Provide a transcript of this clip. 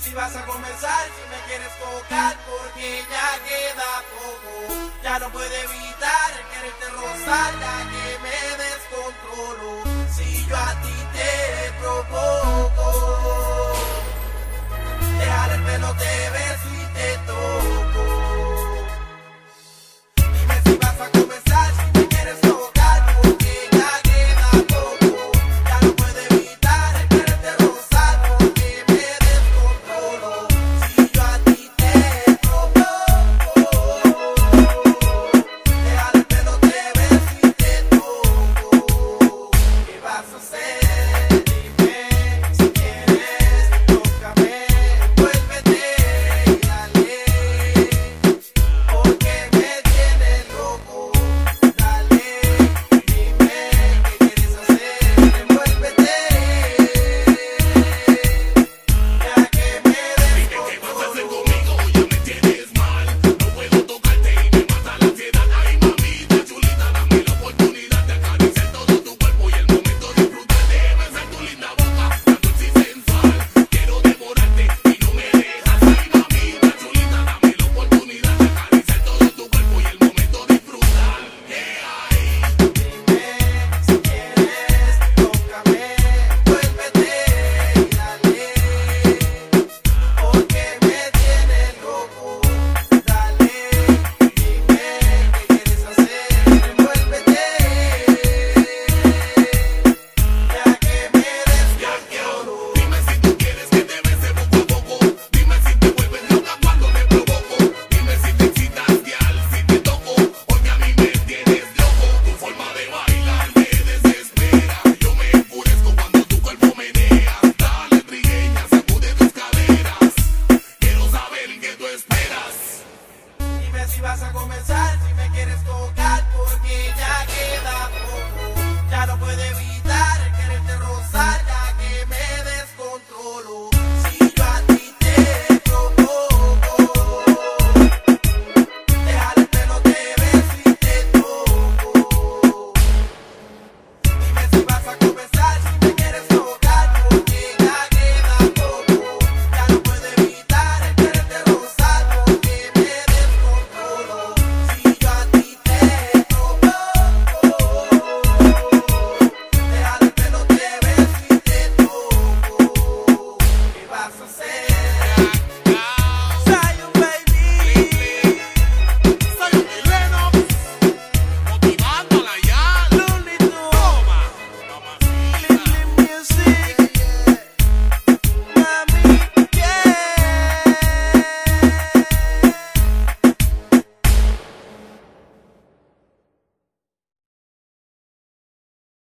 si vas a comenzar, si me quieres tocar, porque ya queda poco. Ya no puedo evitar el quererte rozar, ya que me descontrolo. Si yo a ti te provoco, dejar el pelo te ve.